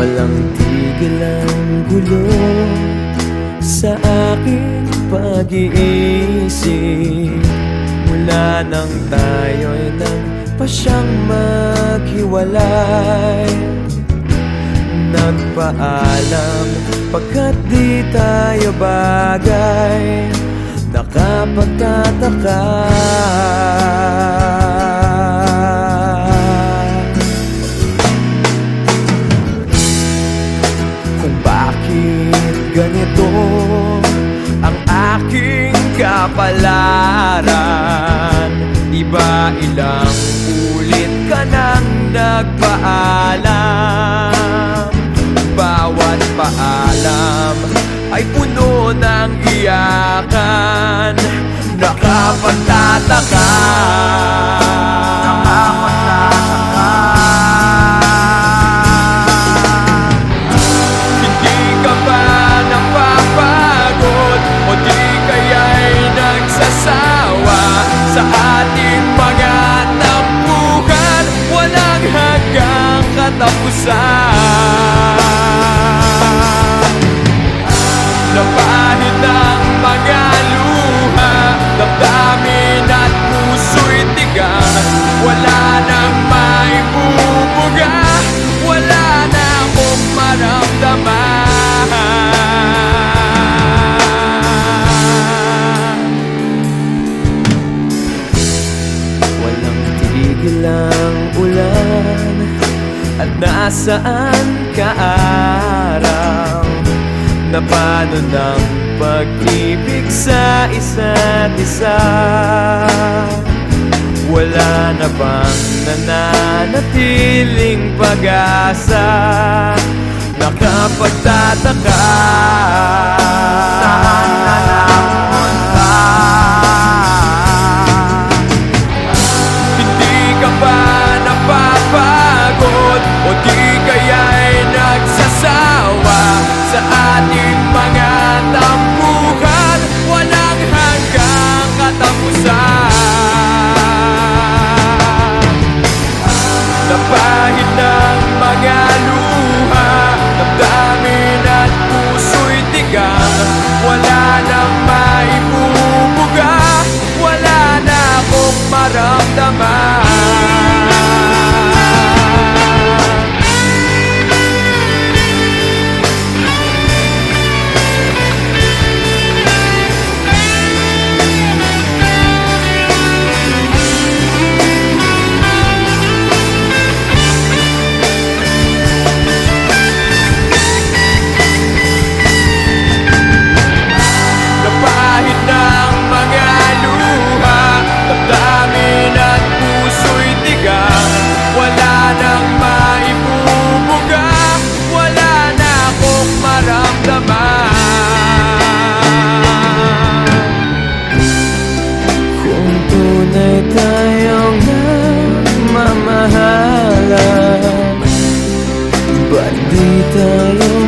Walang tigil ang gulo sa aking pag-iisip. Mula nang tayo'y nagpasyang maghiwalay. Nagpaalam pagkat di tayo bagay? Nakapagtataka ganito ang aking kapalaran. Di ba ilang ulit ka nang nagpaalam. Bawat paalam ay puno ng iyakan. Nakapagtataka Sa ating mga tampuhan Walang hanggang katapusan. Napahid ng mga luha Damdamin at puso'y tigang Wala nang maibubuga Wala na akong maramdaman tigil ang ulan At nasaan ka araw? Na paano ng pag-ibig sa isa't isa? Wala na bang nananatiling pag-asa? Nakapagtataka di tayo